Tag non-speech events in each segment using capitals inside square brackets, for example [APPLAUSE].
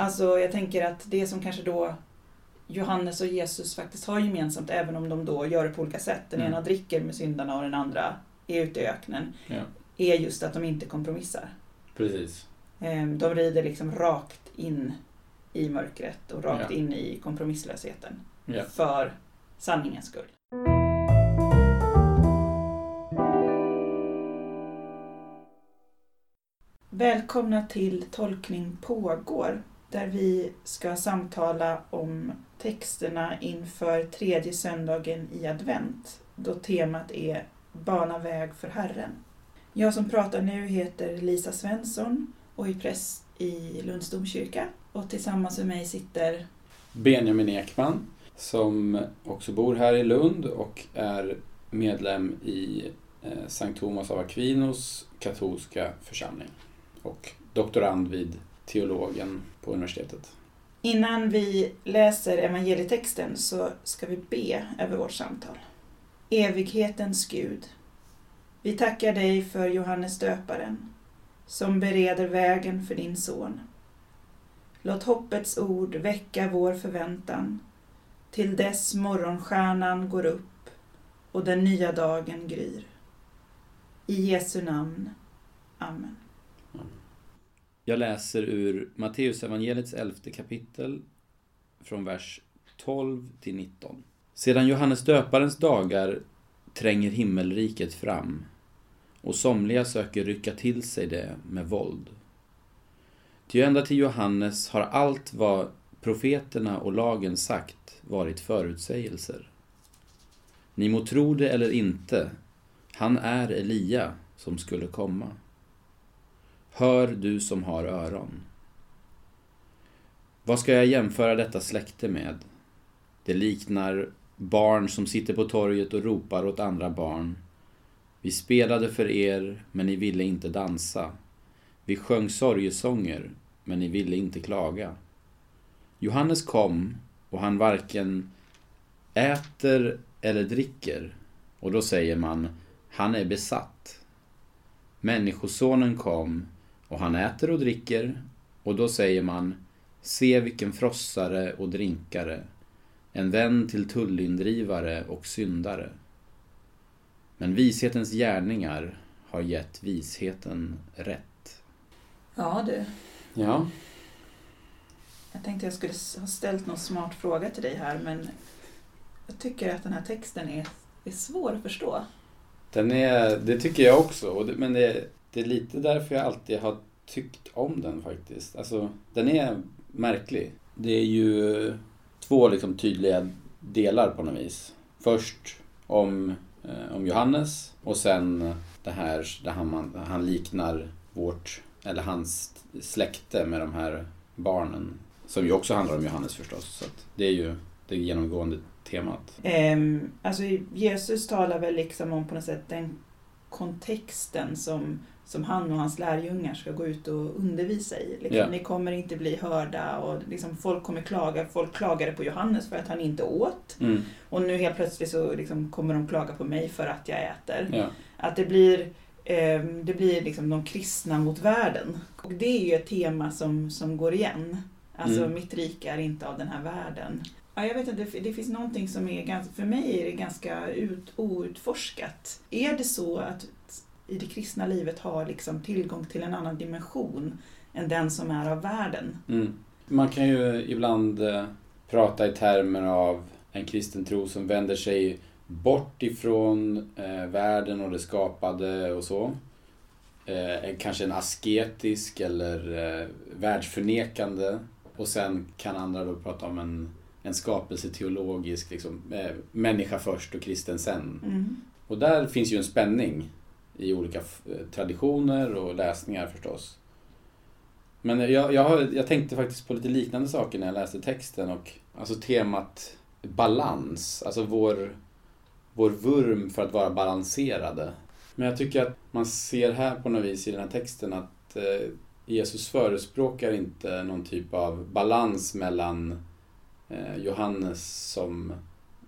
Alltså jag tänker att det som kanske då Johannes och Jesus faktiskt har gemensamt, även om de då gör det på olika sätt. Den Mm. ena dricker med syndarna och den andra är ute i öknen. Ja. Är just att de inte kompromissar. Precis. Ehm, De rider liksom rakt in i mörkret och rakt Ja. in i kompromisslösheten. Ja. För sanningens skull. Välkomna till Tolkning pågår där vi ska samtala om texterna inför tredje söndagen i advent då temat är Bana väg för Herren. Jag som pratar nu heter Lisa Svensson och är präst i Lunds domkyrka och tillsammans med mig sitter Benjamin Ekman som också bor här i Lund och är medlem i eh, Sankt Thomas av Aquinos katolska församling och doktorand vid teologen på universitetet. Innan vi läser evangelietexten så ska vi be över vårt samtal. Evighetens Gud, vi tackar dig för Johannes döparen som bereder vägen för din son. Låt hoppets ord väcka vår förväntan till dess morgonstjärnan går upp och den nya dagen gryr. I Jesu namn. Amen. Jag läser ur Matteusevangeliets elfte kapitel från vers 12 till 19. Sedan Johannes döparens dagar tränger himmelriket fram och somliga söker rycka till sig det med våld. Ty ända till Johannes har allt vad profeterna och lagen sagt varit förutsägelser. Ni må tro det eller inte, han är Elia som skulle komma. Hör du som har öron. Vad ska jag jämföra detta släkte med? Det liknar barn som sitter på torget och ropar åt andra barn. Vi spelade för er, men ni ville inte dansa. Vi sjöng sorgesånger, men ni ville inte klaga. Johannes kom, och han varken äter eller dricker, och då säger man, han är besatt. Människosonen kom, och han äter och dricker, och då säger man, se vilken frossare och drinkare, en vän till tullindrivare och syndare. Men vishetens gärningar har gett visheten rätt. Ja du, Ja, Jag tänkte jag skulle ha ställt någon smart fråga till dig här men jag tycker att den här texten är, är svår att förstå. den är, det tycker jag också, men det, det är lite därför jag alltid har tyckt om den faktiskt. Alltså, den är märklig. Det är ju två liksom tydliga delar på något vis. Först om, eh, om Johannes och sen det här där han, han liknar vårt, eller hans släkte med de här barnen. Som ju också handlar om Johannes förstås. Så att det är ju det genomgående temat. Um, alltså Jesus talar väl liksom om på något sätt den kontexten som, som han och hans lärjungar ska gå ut och undervisa i. Liksom, Ja. Ni kommer inte bli hörda och liksom, folk kommer klaga. Folk klagade på Johannes för att han inte åt. Mm. Och nu helt plötsligt så liksom kommer de klaga på mig för att jag äter. Ja. Att det blir, eh, det blir liksom de kristna mot världen. Och det är ju ett tema som, som går igen. Alltså Mm. mitt rike är inte av den här världen. Ja, jag vet inte, det, det finns någonting som är ganska, för mig är det ganska ut, outforskat. Är det så att i det kristna livet har liksom tillgång till en annan dimension än den som är av världen? Mm. Man kan ju ibland eh, prata i termer av en kristen tro som vänder sig bort ifrån eh, världen och det skapade och så. Eh, kanske en asketisk eller eh, världsförnekande. Och sen kan andra då prata om en, en skapelseteologisk, liksom, eh, människa först och kristen sen. Mm. Och där finns ju en spänning i olika eh, traditioner och läsningar förstås. Men jag, jag, har, jag tänkte faktiskt på lite liknande saker när jag läste texten och alltså temat balans, alltså vår, vår vurm för att vara balanserade. Men jag tycker att man ser här på något vis i den här texten att eh, Jesus förespråkar inte någon typ av balans mellan eh, Johannes som,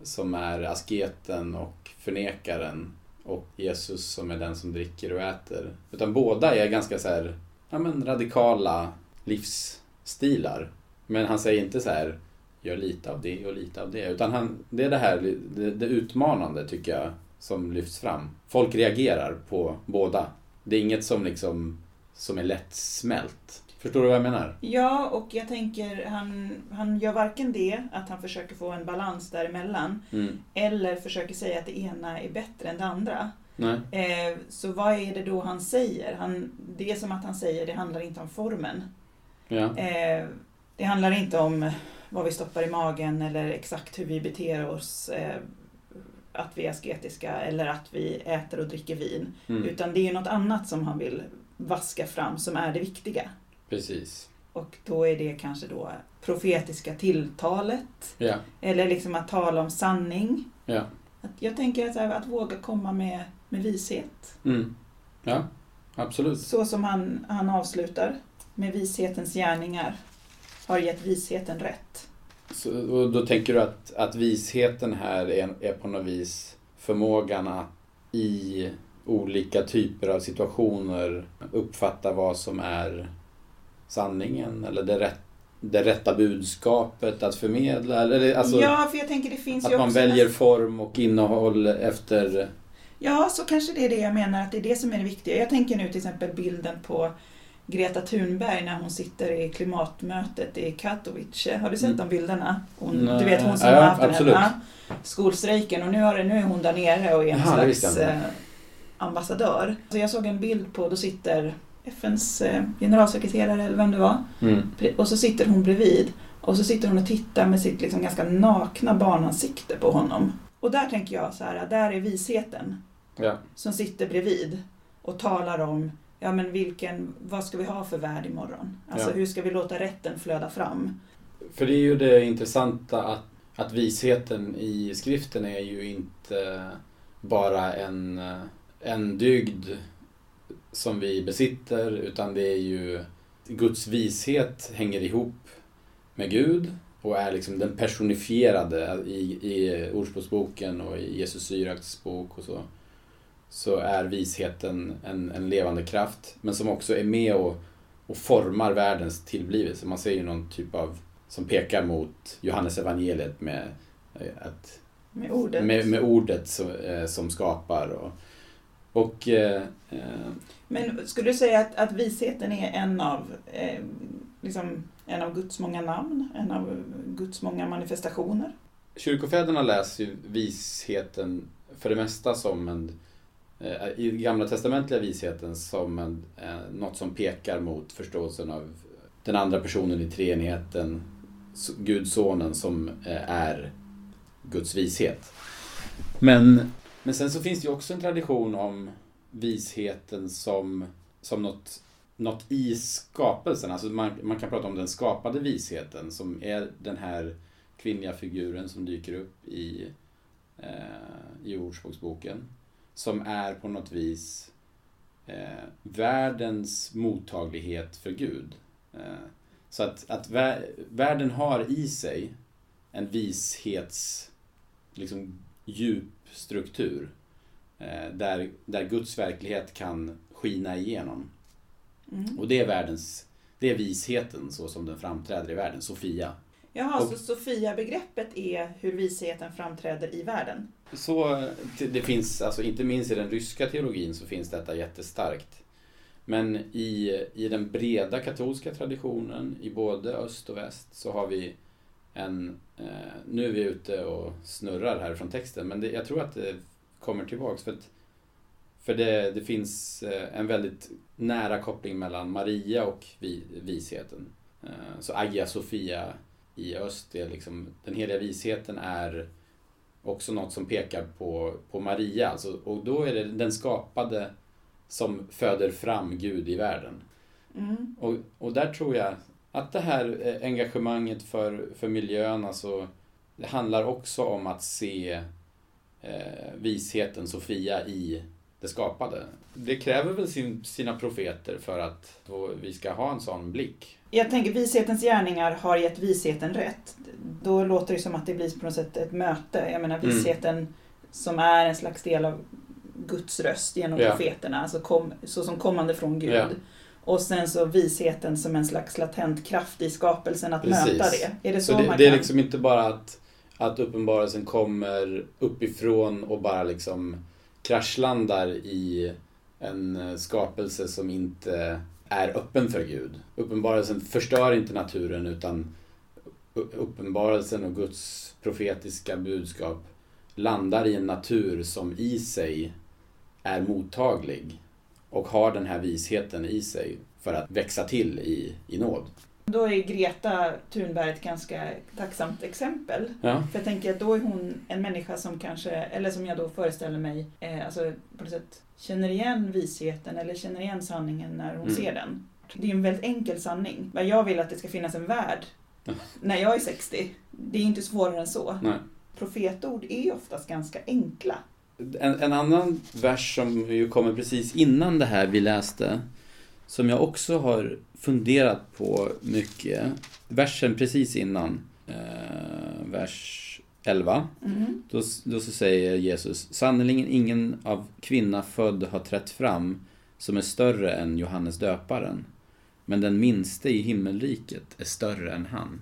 som är asketen och förnekaren och Jesus som är den som dricker och äter. Utan båda är ganska så här, ja, men radikala livsstilar. Men han säger inte så här, gör lite av det och lite av det. Utan han, det är det här, det, det utmanande tycker jag, som lyfts fram. Folk reagerar på båda. Det är inget som liksom, som är lättsmält. Förstår du vad jag menar? Ja, och jag tänker han, han gör varken det, att han försöker få en balans däremellan, Mm. eller försöker säga att det ena är bättre än det andra. Nej. Eh, så vad är det då han säger? Han, det som att han säger, det handlar inte om formen. Ja. Eh, det handlar inte om vad vi stoppar i magen eller exakt hur vi beter oss, eh, att vi är asketiska eller att vi äter och dricker vin. Mm. Utan det är något annat som han vill vaska fram som är det viktiga. Precis. Och då är det kanske då profetiska tilltalet. Ja. Eller liksom att tala om sanning. Ja. Att jag tänker att, att våga komma med, med vishet. Mm. Ja, absolut. Så som han, han avslutar. Med vishetens gärningar har gett visheten rätt. Så, och då tänker du att, att visheten här är, är på något vis förmågan att i olika typer av situationer uppfatta vad som är sanningen eller det, rätt, det rätta budskapet att förmedla. Eller, alltså, ja, för jag tänker det finns att man väljer form och innehåll efter... Ja, så kanske det är det jag menar, att det är det som är det viktiga. Jag tänker nu till exempel bilden på Greta Thunberg när hon sitter i klimatmötet i Katowice. Har du sett Mm. de bilderna? Hon, du vet hon som Ja, har haft den absolut. här ja, skolstrejken och nu, har, det- nu är hon där nere och är en visste slags eh, ambassadör. Så jag såg en bild på, då sitter FNs eh, generalsekreterare eller vem det var Mm. och så sitter hon bredvid och så sitter hon och tittar med sitt liksom ganska nakna barnansikte på honom. Och där tänker jag så här, där är visheten Ja. som sitter bredvid och talar om ja, men vilken, vad ska vi ha för värld imorgon? Alltså Ja. hur ska vi låta rätten flöda fram? För det är ju det intressanta att, att visheten i skriften är ju inte bara en, en dygd som vi besitter utan det är ju Guds vishet hänger ihop med Gud och är liksom den personifierade i, i Ordspråksboken och i Jesus Syraks bok och så. Så är visheten en, en levande kraft men som också är med och, och formar världens tillblivelse. Man ser ju någon typ av som pekar mot Johannes evangeliet med, eh, att, Med ordet. med, med ordet som, eh, som skapar. Och, och eh, eh, Men skulle du säga att, att visheten är en av, eh, liksom, en av Guds många namn? En av Guds många manifestationer? kyrkofäderna läser ju visheten för det mesta som en eh, i gamla testamentliga visheten som en, eh, något som pekar mot förståelsen av den andra personen i treenigheten, s- Gud sonen som eh, är Guds vishet. Men, men sen så finns det ju också en tradition om visheten som, som något, något i skapelsen. Alltså man, man kan prata om den skapade visheten som är den här kvinnliga figuren som dyker upp i, eh, i Ordspråksboken. Som är på något vis eh, världens mottaglighet för Gud. Eh, så att, att världen har i sig en vishets liksom, djup Eh, där, där Guds verklighet kan skina igenom. Mm. Och det är världens, det är visheten så som den framträder i världen, Sofia. Jaha, Och- så Sofia-begreppet är hur visheten framträder i världen? Så det det finns, alltså inte minst i den ryska teologin så finns detta jättestarkt. Men i, i den breda katolska traditionen i både öst och väst så har vi en, eh, nu är vi ute och snurrar här från texten, men det, jag tror att det kommer tillbaks för att för det, det finns eh, en väldigt nära koppling mellan Maria och vi, visheten. Eh, Så Agia Sofia i öst, är liksom, den heliga visheten är också något som pekar på, på Maria. Alltså, och då är det den skapade som föder fram Gud i världen. Mm. Och, och där tror jag att det här eh, engagemanget för, för miljön, alltså, det handlar också om att se eh, visheten, Sofia, i det skapade. Det kräver väl sin, sina profeter för att vi ska ha en sån blick. Jag tänker vishetens gärningar har gett visheten rätt. Då låter det som att det blir på något sätt ett möte. Jag menar Mm. visheten som är en slags del av Guds röst genom Ja. profeterna, alltså kom, så som kommande från Gud. Ja. Och sen så visheten som en slags latent kraft i skapelsen att Precis. möta det. Är det så, Så det, man det är kan? liksom inte bara att, att uppenbarelsen kommer uppifrån och bara liksom kraschlandar i en eh, skapelse som inte är öppen för Gud. Uppenbarelsen förstör inte naturen utan uppenbarelsen och Guds profetiska budskap landar i en natur som i sig är mottaglig och har den här visheten i sig för att växa till i, i nåd. Då är Greta Thunberg ett ganska tacksamt exempel. Ja. För jag tänker att då är hon en människa som kanske, eller som jag då föreställer mig, eh, alltså på något sätt känner igen visheten eller känner igen sanningen när hon Mm. ser den. Det är en väldigt enkel sanning. Men jag vill att det ska finnas en värld Ja. när jag är 60. Det är inte svårare än så. Nej. Profetord är oftast ganska enkla. En, en annan vers som ju kommer precis innan det här vi läste, som jag också har funderat på mycket. Versen precis innan, eh, vers 11. Mm. Då, då så säger Jesus, sannerligen ingen av kvinna född har trätt fram som är större än Johannes döparen. Men den minste i himmelriket är större än han.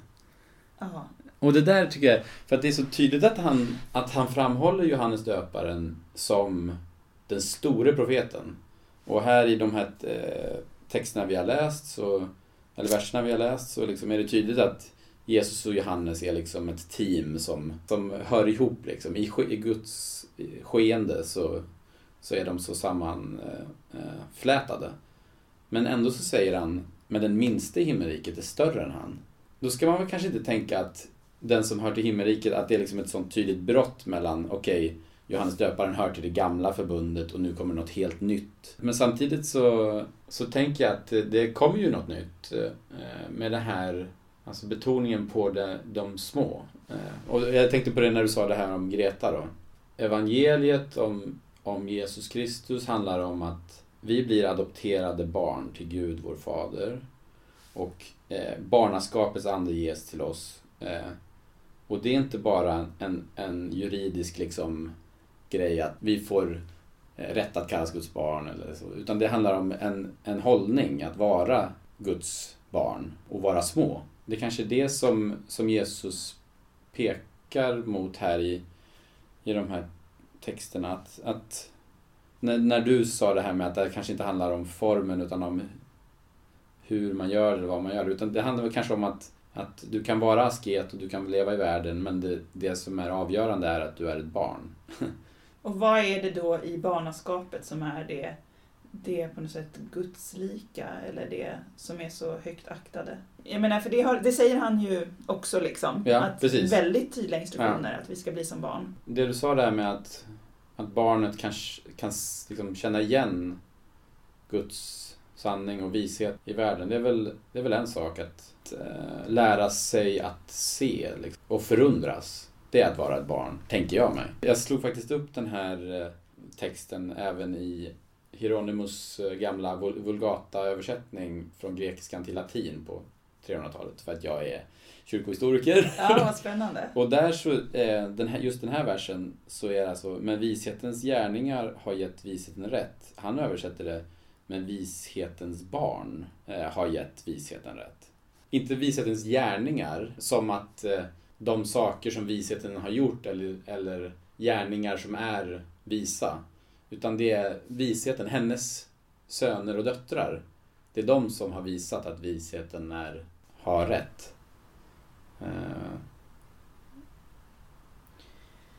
Ja. Och det där tycker jag, för att det är så tydligt att han, att han framhåller Johannes döparen som den store profeten. Och här i de här eh, texterna vi har läst, så, eller verserna vi har läst, så liksom är det tydligt att Jesus och Johannes är liksom ett team som, som hör ihop. Liksom. I, I Guds skeende så, så är de så sammanflätade. Eh, eh, men ändå så säger han, men den minste i himmelriket är större än han. Då ska man väl kanske inte tänka att den som hör till himmelriket, att det är liksom ett sånt tydligt brott mellan, okej, Johannes döparen hör till det gamla förbundet och nu kommer något helt nytt. Men samtidigt så, så tänker jag att det, kommer ju något nytt eh, med det här, alltså betoningen på de, de små. Eh, och jag tänkte på det när du sa det här om Greta då. Evangeliet om, om Jesus Kristus handlar om att vi blir adopterade barn till Gud, vår fader. Och eh, barnaskapets ande ges till oss. Eh, och det är inte bara en, en juridisk liksom, grej att vi får eh, rätt att kallas Guds barn. Eller så, utan det handlar om en, en hållning, att vara Guds barn och vara små. Det är kanske är det som, som Jesus pekar mot här i, i de här texterna. Att, att när, när du sa det här med att det kanske inte handlar om formen utan om hur man gör eller vad man gör. Utan det handlar väl kanske om att, att du kan vara asket och du kan leva i världen men det, det som är avgörande är att du är ett barn. [LAUGHS] Och vad är det då i barnaskapet som är det, det på något sätt gudslika eller det som är så högt aktade? Jag menar, för det, har, det säger han ju också liksom. Ja, att precis. Väldigt tydliga instruktioner att vi ska bli som barn. Det du sa där med att, att barnet kan, kan liksom känna igen Guds sanning och vishet i världen. Det är väl, det är väl en sak att eh, lära sig att se liksom, och förundras. Det är att vara ett barn, tänker jag mig. Jag slog faktiskt upp den här eh, texten även i Hieronymus eh, gamla vul- Vulgata-översättning från grekiskan till latin på 300-talet för att jag är kyrkohistoriker. Ja, vad spännande. [LAUGHS] Och där så, eh, den här, just den här versen, så är det alltså, men vishetens gärningar har gett visheten rätt. Han översätter det, men vishetens barn har gett visheten rätt. Inte vishetens gärningar, som att eh, de saker som visheten har gjort eller, eller gärningar som är visa. Utan det är visheten, hennes söner och döttrar. Det är de som har visat att visheten är, har rätt. Eh,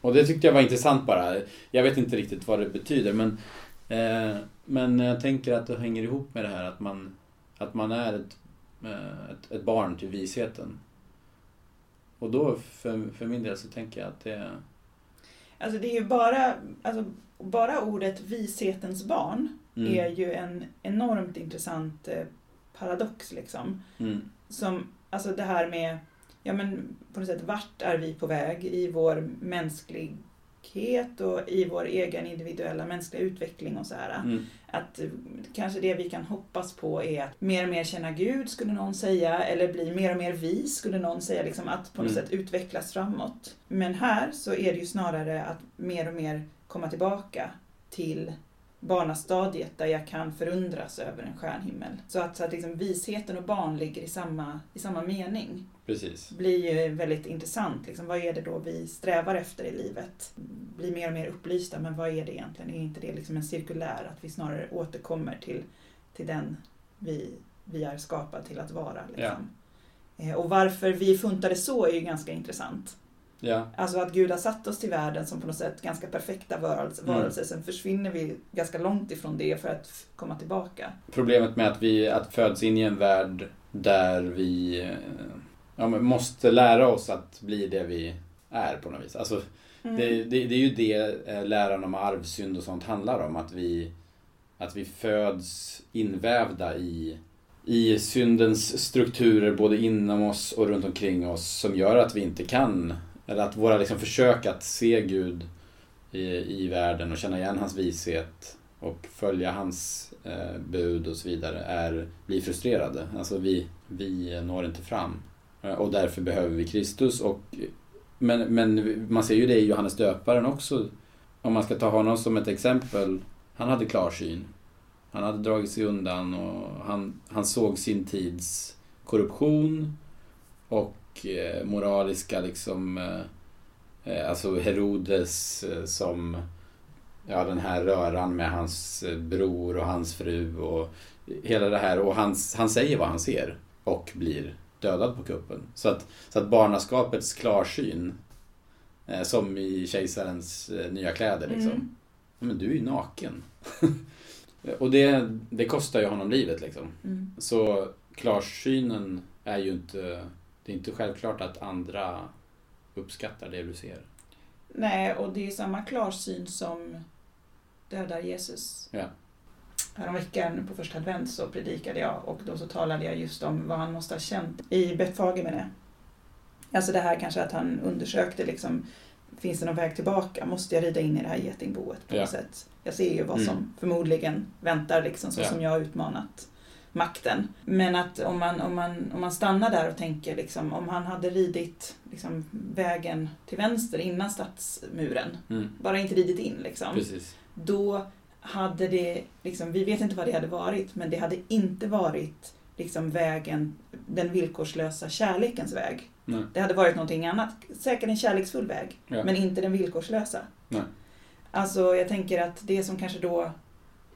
och det tyckte jag var intressant bara. Jag vet inte riktigt vad det betyder men, eh, men jag tänker att det hänger ihop med det här att man, att man är ett, ett, ett barn till visheten. Och då för, för min del så tänker jag att det är... Alltså det är ju bara, alltså, bara ordet vishetens barn Mm, är ju en enormt intressant eh, paradox liksom. mm, Som, alltså det här med, ja men på något sätt vart är vi på väg i vår mänsklighet och i vår egen individuella mänskliga utveckling och så här. mm, Att kanske det vi kan hoppas på är att mer och mer känna Gud skulle någon säga eller bli mer och mer vis skulle någon säga. Liksom att på något Mm. sätt utvecklas framåt. Men här så är det ju snarare att mer och mer komma tillbaka till barnastadiet där jag kan förundras över en stjärnhimmel. Så att, så att liksom visheten och barn ligger i samma, i samma mening Precis. blir ju väldigt intressant. Liksom, vad är det då vi strävar efter i livet? Blir mer och mer upplysta, men vad är det egentligen? Är inte det liksom en cirkulär, att vi snarare återkommer till, till den vi, vi är skapade till att vara? Liksom. Eh, Och varför vi funtade så är ju ganska intressant. Ja, Alltså att Gud har satt oss till världen som på något sätt ganska perfekta varelser. Mm. varelser. Sen försvinner vi ganska långt ifrån det för att komma tillbaka. problemet med att vi att föds in i en värld där vi eh, ja, måste lära oss att bli det vi är på något vis. Alltså, Mm. det, det, det är ju det eh, läran om arvsynd och sånt handlar om. Att vi, att vi föds invävda i, i syndens strukturer både inom oss och runt omkring oss som gör att vi inte kan, eller att våra liksom försök att se Gud i, i världen och känna igen hans vishet och följa hans eh, bud och så vidare är, blir frustrerade. Alltså vi, vi når inte fram. Eh, och därför behöver vi Kristus. Och, men, men man ser ju det i Johannes döparen också. Om man ska ta honom som ett exempel. Han hade klarsyn. Han hade dragit sig undan och han, han såg sin tids korruption och eh, moraliska liksom eh, eh, alltså Herodes som ja, den här röran med hans bror och hans fru och hela det här och han, han säger vad han ser och blir dödad på kuppen. Så att, så att barnaskapets klarsyn som i kejsarens nya kläder liksom. Mm. Men du är ju naken. [LAUGHS] och det, det kostar ju honom livet liksom. Mm. Så klarsynen är ju inte... Det är inte självklart att andra uppskattar det du ser. Nej, och det är samma klarsyn som dödar Jesus. Ja. Häromveckan på första advent så predikade jag och då så talade jag just om vad han måste ha känt i Betfagemene. Alltså det här kanske att han undersökte liksom, finns det någon väg tillbaka? Måste jag rida in i det här getingboet på Ja. något sätt? Jag ser ju vad Mm. som förmodligen väntar liksom, så Ja. som jag har utmanat makten. Men att om man, om man, om man stannar där och tänker liksom, om han hade ridit liksom, vägen till vänster innan stadsmuren, Mm. bara inte ridit in liksom Precis. då hade det, liksom, vi vet inte vad det hade varit, men det hade inte varit liksom vägen, den villkorslösa kärlekens väg. Nej. Det hade varit någonting annat, säkert en kärleksfull väg, Ja. men inte den villkorslösa. Nej. Alltså jag tänker att det som kanske då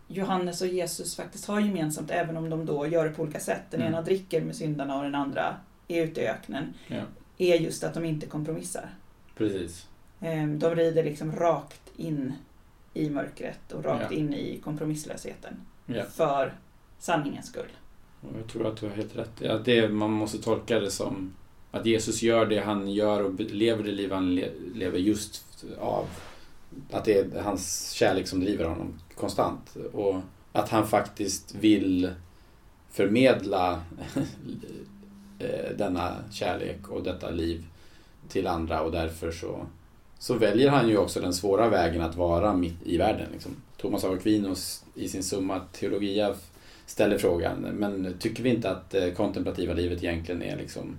Johannes och Jesus faktiskt har gemensamt, även om de då gör det på olika sätt, den Mm. ena dricker med syndarna och den andra är ute i öknen, Ja. är just att de inte kompromissar. Precis. Ehm, De rider liksom rakt in i mörkret och rakt Ja. in i kompromisslösheten. Ja. För sanningens skull. Jag tror att du har helt rätt. Ja, det, man måste tolka det som att Jesus gör det han gör och lever det liv han le, lever just av att det är hans kärlek som driver honom konstant. Och att han faktiskt vill förmedla [LAUGHS] eh, denna kärlek och detta liv till andra och därför så, så väljer han ju också den svåra vägen att vara mitt i världen. Liksom. Thomas av Aquinos i sin Summa Theologia ställer frågan, men tycker vi inte att det kontemplativa livet egentligen är liksom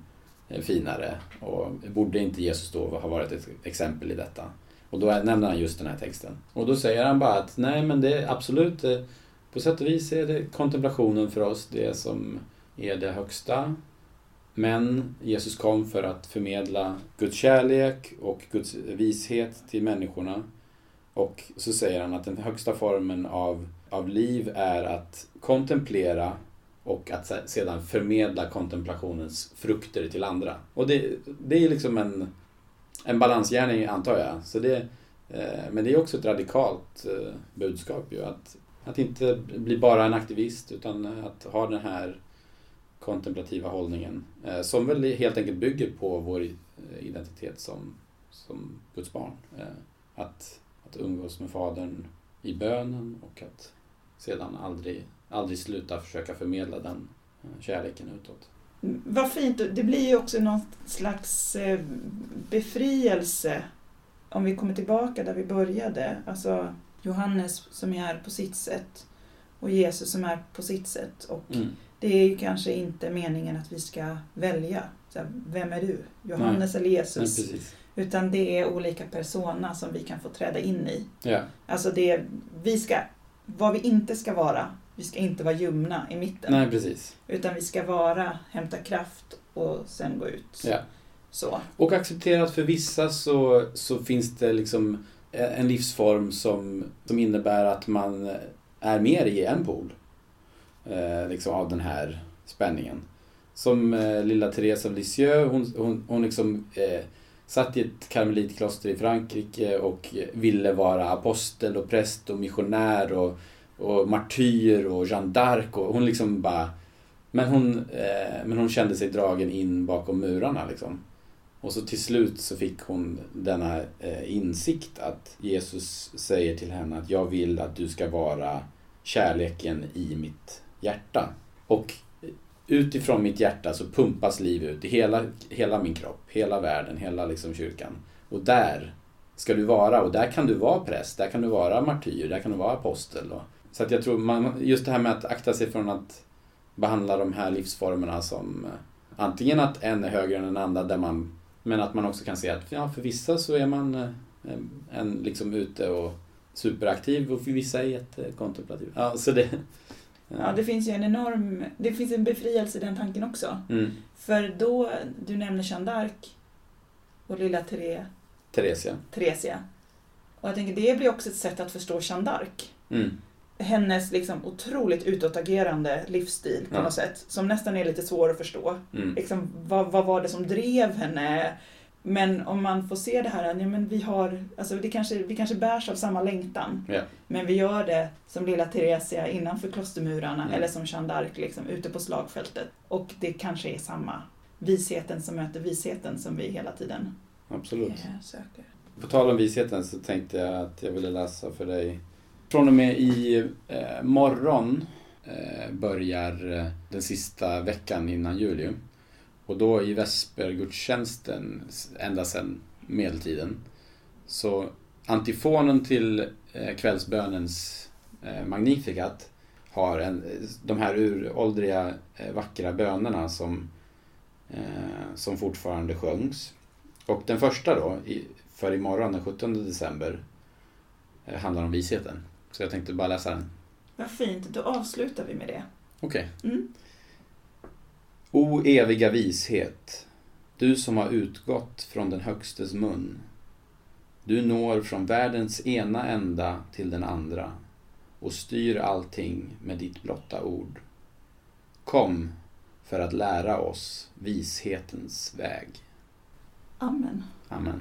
eh, finare? Och borde inte Jesus då ha varit ett exempel i detta? Och då nämner han just den här texten. Och då säger han bara att nej men det är absolut, eh, på sätt och vis är det kontemplationen för oss det som är det högsta. Men Jesus kom för att förmedla Guds kärlek och Guds vishet till människorna. Och så säger han att den högsta formen av, av liv är att kontemplera och att sedan förmedla kontemplationens frukter till andra. Och det, det är liksom en, en balansgärning antar jag. Så det, eh, men det är också ett radikalt eh, budskap ju. Att, att inte bli bara en aktivist utan att ha den här kontemplativa hållningen. Eh, som väl helt enkelt bygger på vår identitet som, som Guds barn. Att, att umgås med Fadern i bönen och att sedan aldrig, aldrig sluta försöka förmedla den kärleken utåt. Vad fint, det blir ju också någon slags eh, befrielse om vi kommer tillbaka där vi började. Alltså Johannes som är på sitt sätt och Jesus som är på sitt sätt. Och Mm. det är ju kanske inte meningen att vi ska välja. Här, vem är du? Johannes eller Men Jesus? precis. Utan det är olika persona som vi kan få träda in i. Ja, Alltså det, vi ska vad vi inte ska vara. Vi ska inte vara ljumna i mitten. Nej, precis. Utan vi ska vara, hämta kraft och sen gå ut. Ja. Så. Och acceptera att för vissa så, så finns det liksom en livsform som, som innebär att man är mer i en pool. Eh, liksom av den här spänningen. Som eh, lilla Therese av Lisieux, hon, hon, hon liksom eh, satt i ett karmelitkloster i Frankrike och ville vara apostel och präst och missionär och, och martyr och Jeanne d'Arc och hon liksom bara men hon, eh, men hon kände sig dragen in bakom murarna liksom. Och så till slut så fick hon denna eh, insikt att Jesus säger till henne att jag vill att du ska vara kärleken i mitt hjärta. Och utifrån mitt hjärta så pumpas liv ut i hela, hela min kropp, hela världen, hela liksom kyrkan. Och där ska du vara och där kan du vara präst, där kan du vara martyr, där kan du vara apostel. Och, så att jag tror, man, just det här med att akta sig från att behandla de här livsformerna som eh, antingen att en är högre än den andra, där man, men att man också kan se att ja, för vissa så är man eh, en, liksom ute och superaktiv och för vissa är jättekontemplativ. Ja, så det, Ja, det finns ju en enorm, det finns en befrielse i den tanken också. Mm. För då, du nämner Jeanne d'Arc och lilla Tere, Theresia. Theresia. Och jag tänker det blir också ett sätt att förstå Jeanne d'Arc. Mm. Hennes liksom otroligt utåtagerande livsstil på Ja. något sätt. Som nästan är lite svår att förstå. Mm. Liksom, vad, vad var det som drev henne? Men om man får se det här, ja, men vi, har, alltså det kanske, vi kanske bärs av samma längtan. Ja. Men vi gör det som lilla Theresia innanför klostermurarna Mm. eller som Jeanne d'Arc liksom, ute på slagfältet. Och det kanske är samma visheten som möter visheten som vi hela tiden Absolut. söker. På tal om visheten så tänkte jag att jag ville läsa för dig. Från och med i eh, morgon eh, börjar eh, den sista veckan innan juli. Och då i vespergudstjänsten, ända sedan medeltiden, så antifonen till eh, kvällsbönens eh, Magnificat har en, de här uråldriga eh, vackra bönerna som, eh, som fortfarande sjöngs. Och den första då, i, för imorgon den 17 december, eh, handlar om visheten. Så jag tänkte bara läsa den. Vad fint, då avslutar vi med det. Okej. Mm. O eviga vishet, du som har utgått från den högstes mun. Du når från världens ena ända till den andra och styr allting med ditt blotta ord. Kom för att lära oss vishetens väg. Amen. Amen.